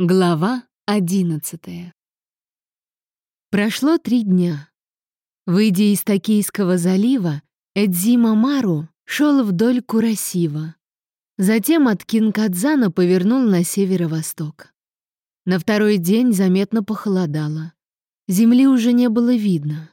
Глава одиннадцатая Прошло три дня. Выйдя из Токийского залива, Эдзима Мару шел вдоль Курасива. Затем от Кинкадзана повернул на северо-восток. На второй день заметно похолодало. Земли уже не было видно.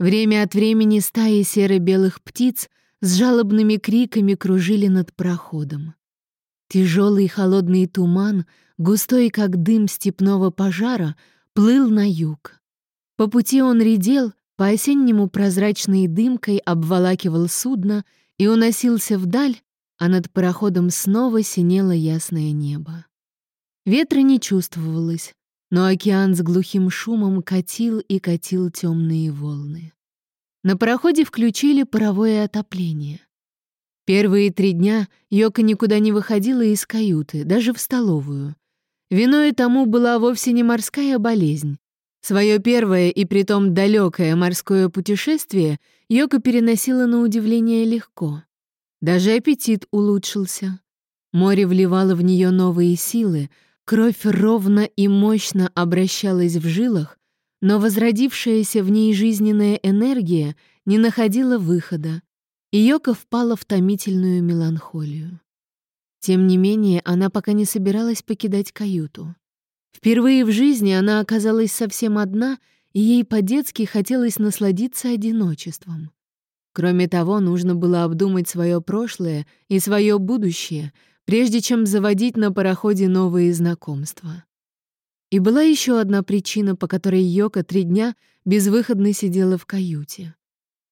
Время от времени стаи серо-белых птиц с жалобными криками кружили над проходом. Тяжелый холодный туман, густой как дым степного пожара, плыл на юг. По пути он редел, по-осеннему прозрачной дымкой обволакивал судно и уносился вдаль, а над пароходом снова синело ясное небо. Ветра не чувствовалось, но океан с глухим шумом катил и катил темные волны. На пароходе включили паровое отопление. Первые три дня Йока никуда не выходила из каюты, даже в столовую. Виной тому была вовсе не морская болезнь. Свое первое и притом далекое морское путешествие Йока переносила на удивление легко. Даже аппетит улучшился. Море вливало в нее новые силы, кровь ровно и мощно обращалась в жилах, но возродившаяся в ней жизненная энергия не находила выхода, Йока впала в томительную меланхолию. Тем не менее, она пока не собиралась покидать каюту. Впервые в жизни она оказалась совсем одна, и ей по-детски хотелось насладиться одиночеством. Кроме того, нужно было обдумать свое прошлое и свое будущее, прежде чем заводить на пароходе новые знакомства. И была еще одна причина, по которой Йока три дня безвыходно сидела в каюте.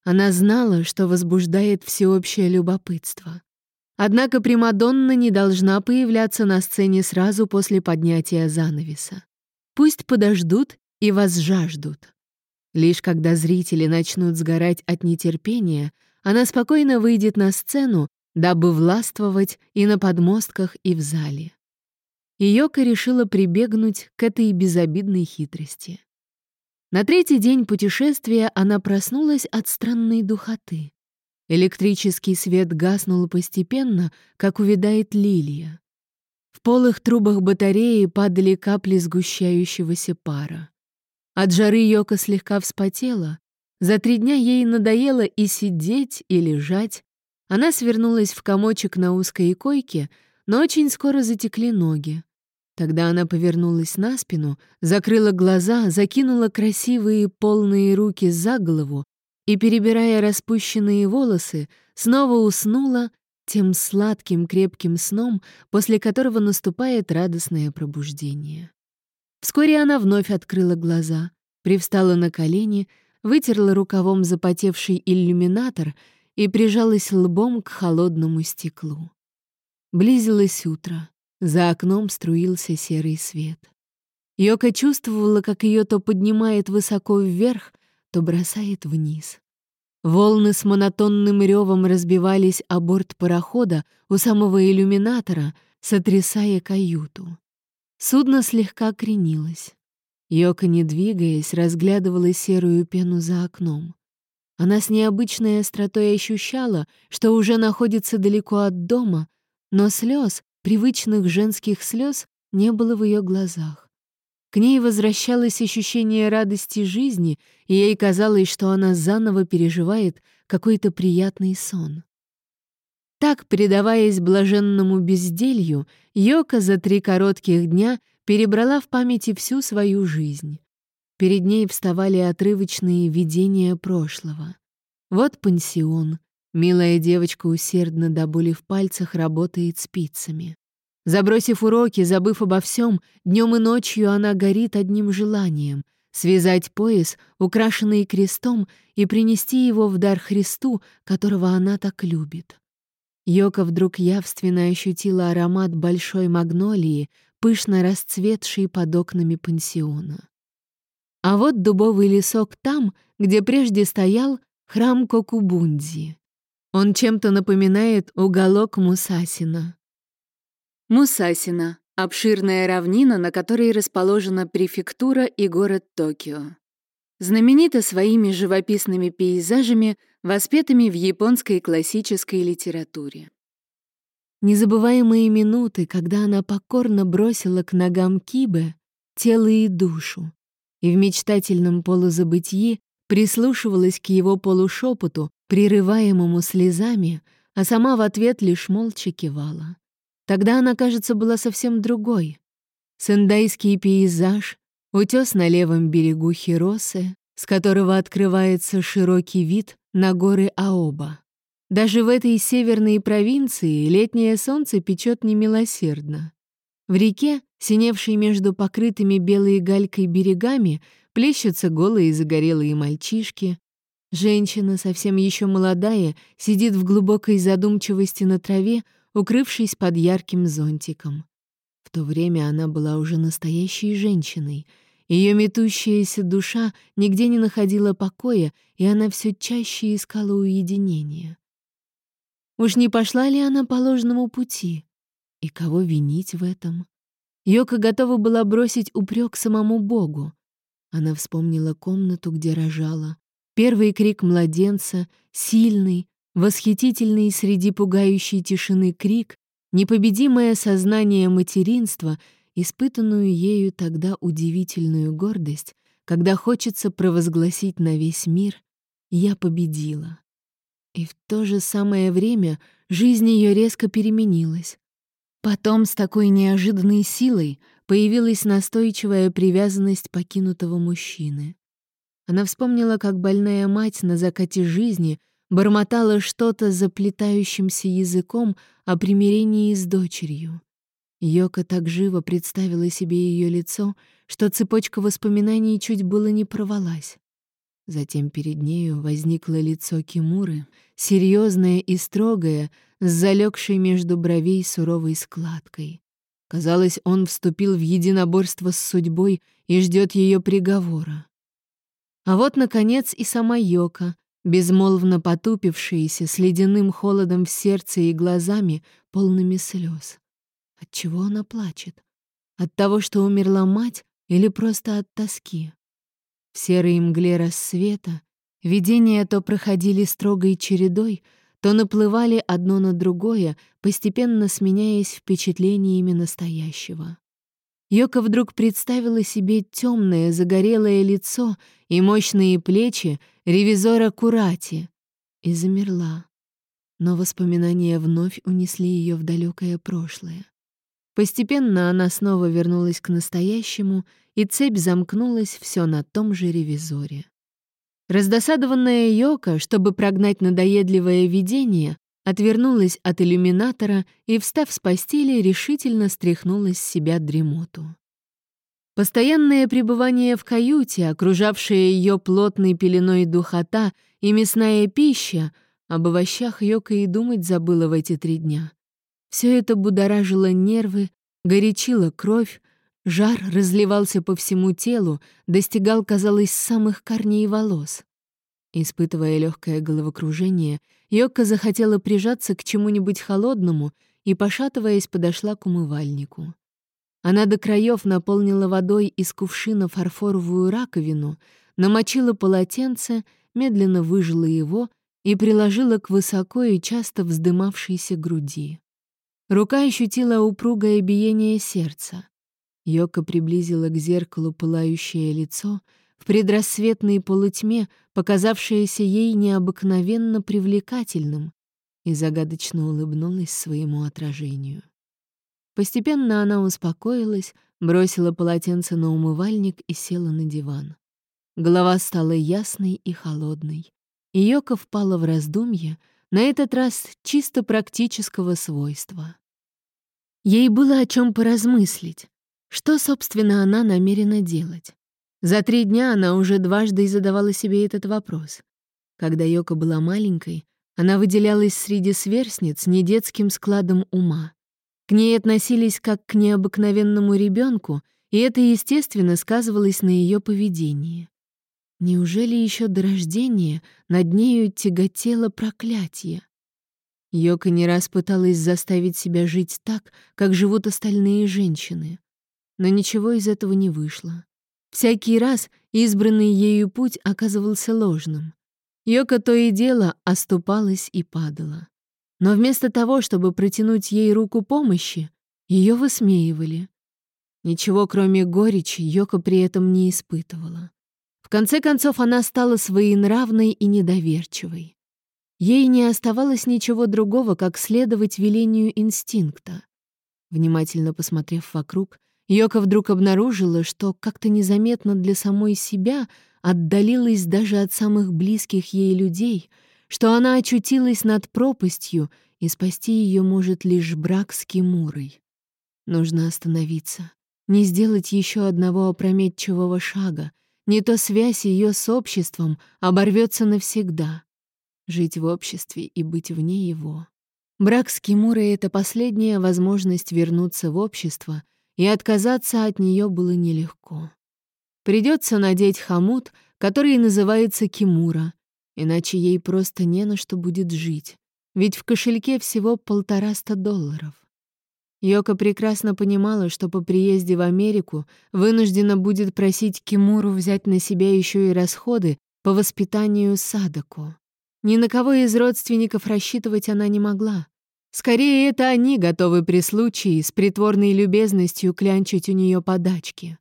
Она знала, что возбуждает всеобщее любопытство. Однако Примадонна не должна появляться на сцене сразу после поднятия занавеса. Пусть подождут и возжаждут. Лишь когда зрители начнут сгорать от нетерпения, она спокойно выйдет на сцену, дабы властвовать и на подмостках, и в зале. Йока решила прибегнуть к этой безобидной хитрости. На третий день путешествия она проснулась от странной духоты. Электрический свет гаснул постепенно, как увядает лилия. В полых трубах батареи падали капли сгущающегося пара. От жары Йока слегка вспотела. За три дня ей надоело и сидеть, и лежать. Она свернулась в комочек на узкой койке, но очень скоро затекли ноги. Тогда она повернулась на спину, закрыла глаза, закинула красивые полные руки за голову и, перебирая распущенные волосы, снова уснула тем сладким крепким сном, после которого наступает радостное пробуждение. Вскоре она вновь открыла глаза, привстала на колени, вытерла рукавом запотевший иллюминатор и прижалась лбом к холодному стеклу. Близилось утро. За окном струился серый свет. Йока чувствовала, как ее то поднимает высоко вверх, то бросает вниз. Волны с монотонным ревом разбивались о борт парохода у самого иллюминатора, сотрясая каюту. Судно слегка кренилось. Йока, не двигаясь, разглядывала серую пену за окном. Она с необычной остротой ощущала, что уже находится далеко от дома, но слез, Привычных женских слез не было в ее глазах. К ней возвращалось ощущение радости жизни, и ей казалось, что она заново переживает какой-то приятный сон. Так, предаваясь блаженному безделью, Йока за три коротких дня перебрала в памяти всю свою жизнь. Перед ней вставали отрывочные видения прошлого. Вот пансион, Милая девочка усердно до боли в пальцах работает спицами. Забросив уроки, забыв обо всем, днем и ночью она горит одним желанием — связать пояс, украшенный крестом, и принести его в дар Христу, которого она так любит. Йока вдруг явственно ощутила аромат большой магнолии, пышно расцветшей под окнами пансиона. А вот дубовый лесок там, где прежде стоял храм Кокубунди. Он чем-то напоминает уголок Мусасина. Мусасина — обширная равнина, на которой расположена префектура и город Токио. Знаменита своими живописными пейзажами, воспетыми в японской классической литературе. Незабываемые минуты, когда она покорно бросила к ногам Кибе тело и душу, и в мечтательном полузабытии прислушивалась к его полушепоту, прерываемому слезами, а сама в ответ лишь молча кивала. Тогда она, кажется, была совсем другой. Сендайский пейзаж, утес на левом берегу Хиросы, с которого открывается широкий вид на горы Аоба. Даже в этой северной провинции летнее солнце печет немилосердно. В реке, синевшей между покрытыми белой галькой берегами, плещутся голые загорелые мальчишки. Женщина, совсем еще молодая, сидит в глубокой задумчивости на траве, укрывшись под ярким зонтиком. В то время она была уже настоящей женщиной. Ее метущаяся душа нигде не находила покоя, и она все чаще искала уединения. Уж не пошла ли она по ложному пути? И кого винить в этом? Йока готова была бросить упрек самому Богу. Она вспомнила комнату, где рожала. Первый крик младенца, сильный, восхитительный среди пугающей тишины крик, непобедимое сознание материнства, испытанную ею тогда удивительную гордость, когда хочется провозгласить на весь мир «Я победила». И в то же самое время жизнь ее резко переменилась. Потом с такой неожиданной силой появилась настойчивая привязанность покинутого мужчины. Она вспомнила, как больная мать на закате жизни бормотала что-то заплетающимся языком о примирении с дочерью. Йока так живо представила себе ее лицо, что цепочка воспоминаний чуть было не порвалась. Затем перед нею возникло лицо Кимуры, серьезное и строгое, с залегшей между бровей суровой складкой. Казалось, он вступил в единоборство с судьбой и ждет ее приговора. А вот, наконец, и сама Йока, безмолвно потупившаяся, с ледяным холодом в сердце и глазами, полными слез. От чего она плачет? От того, что умерла мать, или просто от тоски? В серой мгле рассвета видения то проходили строгой чередой, то наплывали одно на другое, постепенно сменяясь впечатлениями настоящего. Йока вдруг представила себе темное загорелое лицо и мощные плечи ревизора Курати и замерла. Но воспоминания вновь унесли ее в далекое прошлое. Постепенно она снова вернулась к настоящему, и цепь замкнулась все на том же ревизоре. Раздосадованная Йока, чтобы прогнать надоедливое видение, отвернулась от иллюминатора и, встав с постели, решительно стряхнула с себя дремоту. Постоянное пребывание в каюте, окружавшая ее плотной пеленой духота и мясная пища, об овощах Йока и думать забыла в эти три дня. Все это будоражило нервы, горячило кровь, жар разливался по всему телу, достигал, казалось, самых корней волос. Испытывая легкое головокружение, Йокка захотела прижаться к чему-нибудь холодному и, пошатываясь, подошла к умывальнику. Она до краев наполнила водой из кувшина фарфоровую раковину, намочила полотенце, медленно выжила его и приложила к высоко и часто вздымавшейся груди. Рука ощутила упругое биение сердца. Йока приблизила к зеркалу пылающее лицо, в предрассветной полутьме, показавшееся ей необыкновенно привлекательным, и загадочно улыбнулась своему отражению. Постепенно она успокоилась, бросила полотенце на умывальник и села на диван. Голова стала ясной и холодной, и Йока впала в раздумье, на этот раз чисто практического свойства. Ей было о чем поразмыслить. Что, собственно, она намерена делать? За три дня она уже дважды задавала себе этот вопрос. Когда Йока была маленькой, она выделялась среди сверстниц недетским складом ума. К ней относились как к необыкновенному ребенку, и это, естественно, сказывалось на ее поведении. Неужели еще до рождения над нею тяготело проклятие? Йока не раз пыталась заставить себя жить так, как живут остальные женщины. Но ничего из этого не вышло. Всякий раз избранный ею путь оказывался ложным. Йока то и дело оступалась и падала. Но вместо того, чтобы протянуть ей руку помощи, ее высмеивали. Ничего, кроме горечи, Йока при этом не испытывала. В конце концов, она стала своенравной и недоверчивой. Ей не оставалось ничего другого, как следовать велению инстинкта. Внимательно посмотрев вокруг, Йока вдруг обнаружила, что как-то незаметно для самой себя отдалилась даже от самых близких ей людей, что она очутилась над пропастью, и спасти ее может лишь брак с Кимурой. Нужно остановиться, не сделать еще одного опрометчивого шага, не то связь ее с обществом оборвется навсегда. Жить в обществе и быть вне его. Брак с Кимурой — это последняя возможность вернуться в общество, и отказаться от нее было нелегко. Придется надеть хомут, который называется Кимура, иначе ей просто не на что будет жить, ведь в кошельке всего полтораста долларов. Йока прекрасно понимала, что по приезде в Америку вынуждена будет просить Кимуру взять на себя еще и расходы по воспитанию Садако. Ни на кого из родственников рассчитывать она не могла. Скорее, это они готовы при случае с притворной любезностью клянчить у нее подачки.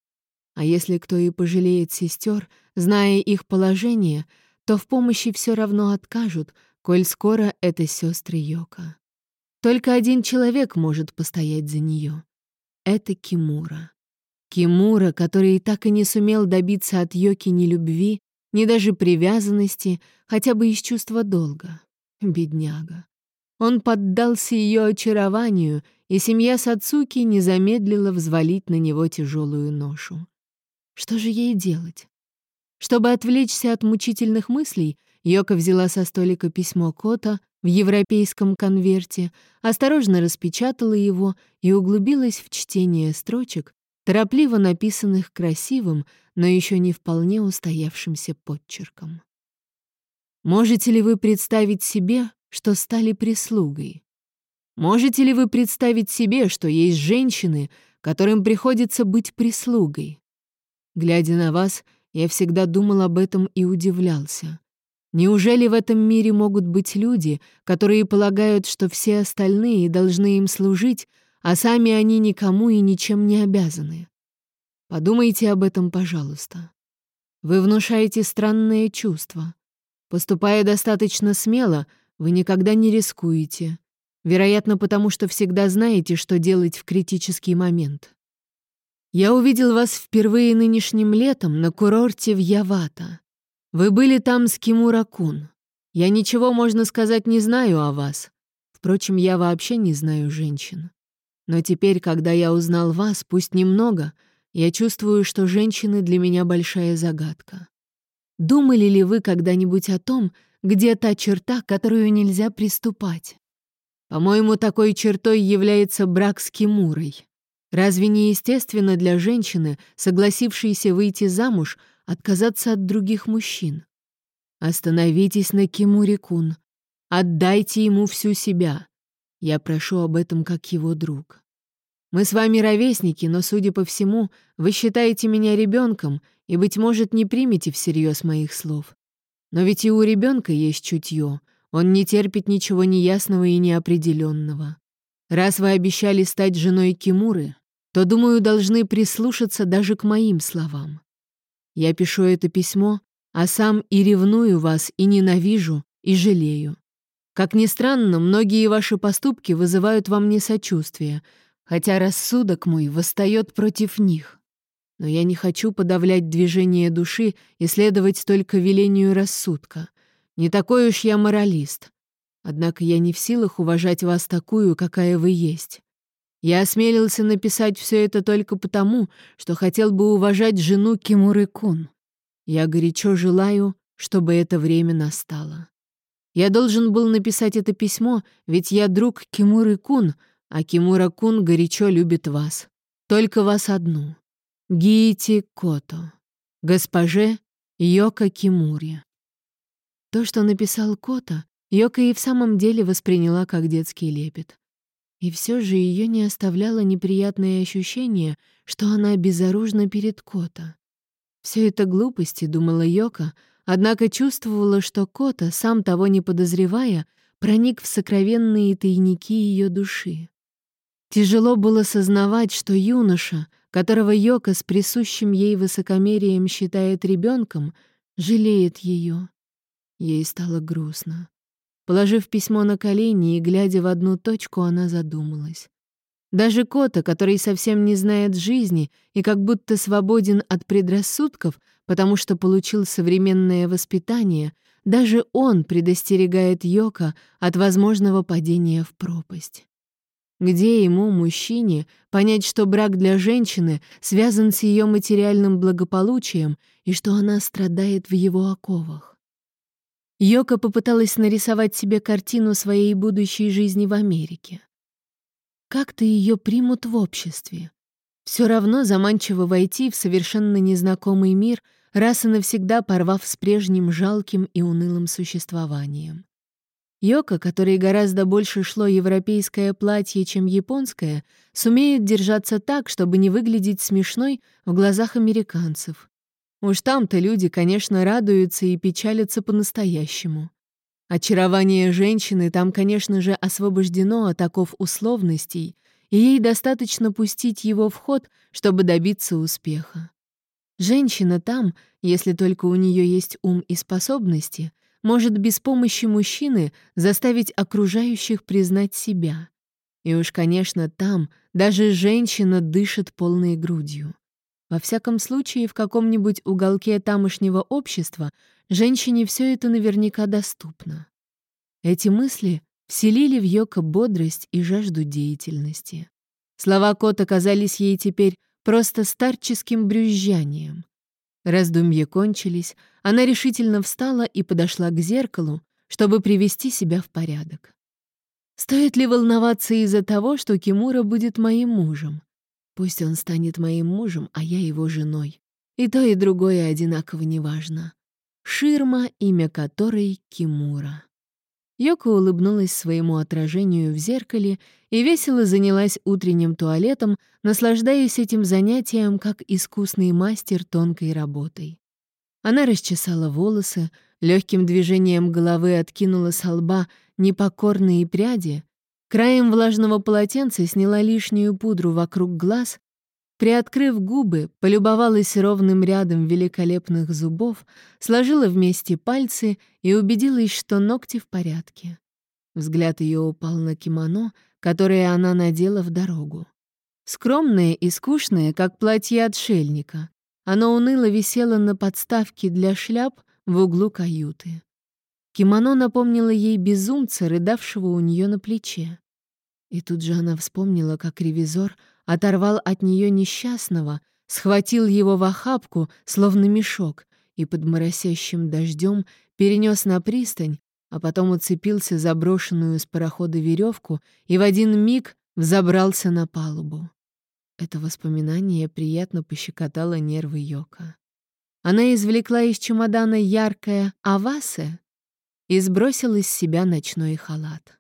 А если кто и пожалеет сестер, зная их положение, то в помощи все равно откажут, коль скоро это сестры Йока. Только один человек может постоять за нее. Это Кимура. Кимура, который так и не сумел добиться от Йоки ни любви, ни даже привязанности, хотя бы из чувства долга. Бедняга. Он поддался ее очарованию, и семья Сацуки не замедлила взвалить на него тяжелую ношу. Что же ей делать? Чтобы отвлечься от мучительных мыслей, Йока взяла со столика письмо Кота в европейском конверте, осторожно распечатала его и углубилась в чтение строчек, торопливо написанных красивым, но еще не вполне устоявшимся подчерком. «Можете ли вы представить себе, что стали прислугой? Можете ли вы представить себе, что есть женщины, которым приходится быть прислугой? Глядя на вас, я всегда думал об этом и удивлялся. Неужели в этом мире могут быть люди, которые полагают, что все остальные должны им служить, а сами они никому и ничем не обязаны? Подумайте об этом, пожалуйста. Вы внушаете странное чувство. Поступая достаточно смело, вы никогда не рискуете. Вероятно, потому что всегда знаете, что делать в критический момент. Я увидел вас впервые нынешним летом на курорте в Явата. Вы были там с Кимуракун. Я ничего, можно сказать, не знаю о вас. Впрочем, я вообще не знаю женщин. Но теперь, когда я узнал вас, пусть немного, я чувствую, что женщины для меня большая загадка. Думали ли вы когда-нибудь о том, где та черта, которую нельзя приступать? По-моему, такой чертой является брак с Кимурой. Разве не естественно для женщины, согласившейся выйти замуж, отказаться от других мужчин. Остановитесь на Кимури-кун. Отдайте ему всю себя. Я прошу об этом как его друг. Мы с вами ровесники, но, судя по всему, вы считаете меня ребенком и, быть может, не примете всерьез моих слов. Но ведь и у ребенка есть чутье. Он не терпит ничего неясного и неопределенного. Раз вы обещали стать женой Кимуры, то, думаю, должны прислушаться даже к моим словам. Я пишу это письмо, а сам и ревную вас, и ненавижу, и жалею. Как ни странно, многие ваши поступки вызывают во мне сочувствие, хотя рассудок мой восстает против них. Но я не хочу подавлять движение души и следовать только велению рассудка. Не такой уж я моралист. Однако я не в силах уважать вас такую, какая вы есть. Я осмелился написать все это только потому, что хотел бы уважать жену Кимуры-кун. Я горячо желаю, чтобы это время настало. Я должен был написать это письмо, ведь я друг Кимуры-кун, а Кимура-кун горячо любит вас. Только вас одну. Гиити Кото. Госпоже Йока Кимури. То, что написал Кота, Йока и в самом деле восприняла как детский лепет. И все же ее не оставляло неприятное ощущение, что она безоружна перед Кота. Все это глупости, думала Йока, однако чувствовала, что Кота, сам того не подозревая, проник в сокровенные тайники ее души. Тяжело было сознавать, что юноша, которого Йока с присущим ей высокомерием считает ребенком, жалеет ее. Ей стало грустно. Положив письмо на колени и глядя в одну точку, она задумалась. Даже Кота, который совсем не знает жизни и как будто свободен от предрассудков, потому что получил современное воспитание, даже он предостерегает Йока от возможного падения в пропасть. Где ему, мужчине, понять, что брак для женщины связан с ее материальным благополучием и что она страдает в его оковах? Йока попыталась нарисовать себе картину своей будущей жизни в Америке. Как-то ее примут в обществе. Все равно заманчиво войти в совершенно незнакомый мир, раз и навсегда порвав с прежним жалким и унылым существованием. Йока, которой гораздо больше шло европейское платье, чем японское, сумеет держаться так, чтобы не выглядеть смешной в глазах американцев. Уж там-то люди, конечно, радуются и печалятся по-настоящему. Очарование женщины там, конечно же, освобождено от оков условностей, и ей достаточно пустить его в ход, чтобы добиться успеха. Женщина там, если только у нее есть ум и способности, может без помощи мужчины заставить окружающих признать себя. И уж, конечно, там даже женщина дышит полной грудью. Во всяком случае, в каком-нибудь уголке тамошнего общества женщине все это наверняка доступно. Эти мысли вселили в Йока бодрость и жажду деятельности. Слова Кота казались ей теперь просто старческим брюзжанием. Раздумья кончились, она решительно встала и подошла к зеркалу, чтобы привести себя в порядок. Стоит ли волноваться из-за того, что Кимура будет моим мужем? Пусть он станет моим мужем, а я его женой. И то, и другое одинаково неважно. Ширма, имя которой Кимура. Йоко улыбнулась своему отражению в зеркале и весело занялась утренним туалетом, наслаждаясь этим занятием как искусный мастер тонкой работой. Она расчесала волосы, легким движением головы откинула с лба непокорные пряди, Краем влажного полотенца сняла лишнюю пудру вокруг глаз, приоткрыв губы, полюбовалась ровным рядом великолепных зубов, сложила вместе пальцы и убедилась, что ногти в порядке. Взгляд ее упал на кимоно, которое она надела в дорогу. Скромное и скучное, как платье отшельника. Оно уныло висело на подставке для шляп в углу каюты. Кимоно напомнило ей безумца, рыдавшего у нее на плече. И тут же она вспомнила, как ревизор оторвал от нее несчастного, схватил его в охапку, словно мешок, и под моросящим дождем перенес на пристань, а потом уцепился за брошенную с парохода веревку и в один миг взобрался на палубу. Это воспоминание приятно пощекотало нервы Йока. Она извлекла из чемодана яркое «Авасе» и сбросила из себя ночной халат.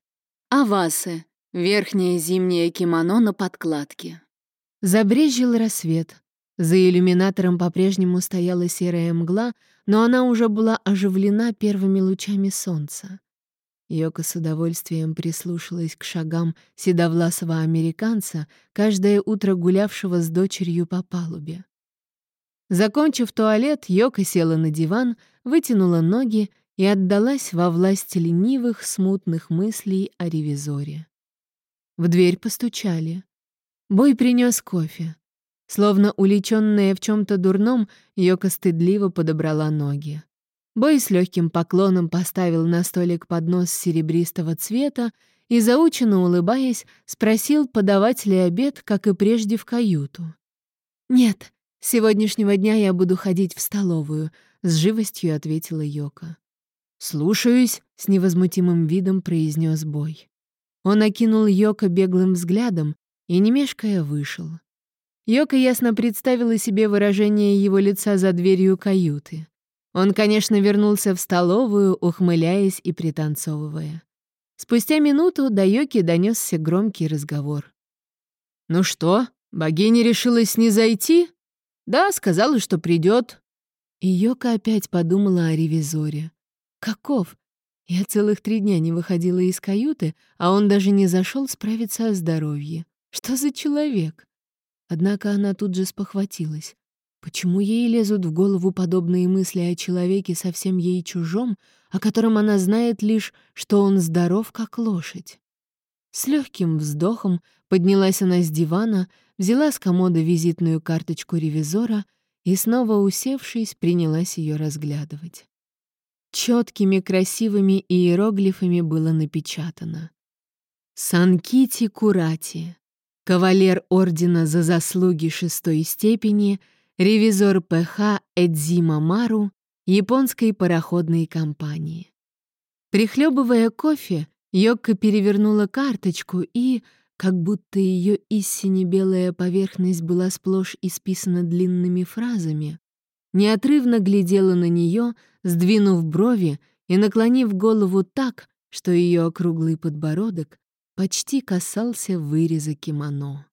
«Авасе» Верхнее зимнее кимоно на подкладке. Забрезжил рассвет. За иллюминатором по-прежнему стояла серая мгла, но она уже была оживлена первыми лучами солнца. Йока с удовольствием прислушалась к шагам седовласого американца, каждое утро гулявшего с дочерью по палубе. Закончив туалет, Йока села на диван, вытянула ноги и отдалась во власть ленивых, смутных мыслей о ревизоре. В дверь постучали. Бой принес кофе. Словно уличенная в чем-то дурном, Йока стыдливо подобрала ноги. Бой с легким поклоном поставил на столик поднос серебристого цвета и, заученно улыбаясь, спросил, подавать ли обед, как и прежде, в каюту. «Нет, с сегодняшнего дня я буду ходить в столовую», — с живостью ответила Йока. «Слушаюсь», — с невозмутимым видом произнес Бой. Он окинул Йока беглым взглядом и, не мешкая, вышел. Йока ясно представила себе выражение его лица за дверью каюты. Он, конечно, вернулся в столовую, ухмыляясь и пританцовывая. Спустя минуту до Йоки донесся громкий разговор. «Ну что, богиня решилась не зайти?» «Да, сказала, что придет. И Йока опять подумала о ревизоре. Каков? Я целых три дня не выходила из каюты, а он даже не зашел справиться о здоровье. Что за человек? Однако она тут же спохватилась. Почему ей лезут в голову подобные мысли о человеке совсем ей чужом, о котором она знает лишь, что он здоров, как лошадь? С легким вздохом поднялась она с дивана, взяла с комода визитную карточку ревизора и, снова усевшись, принялась ее разглядывать. Четкими красивыми иероглифами было напечатано. Санкити Курати, кавалер ордена за заслуги шестой степени, ревизор ПХ Эдзима Мару японской пароходной компании. Прихлебывая кофе, Йокка перевернула карточку и, как будто ее истине белая поверхность была сплошь исписана длинными фразами, неотрывно глядела на нее, сдвинув брови и наклонив голову так, что ее округлый подбородок почти касался выреза кимоно.